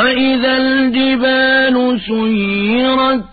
وإذا الجبال سيرت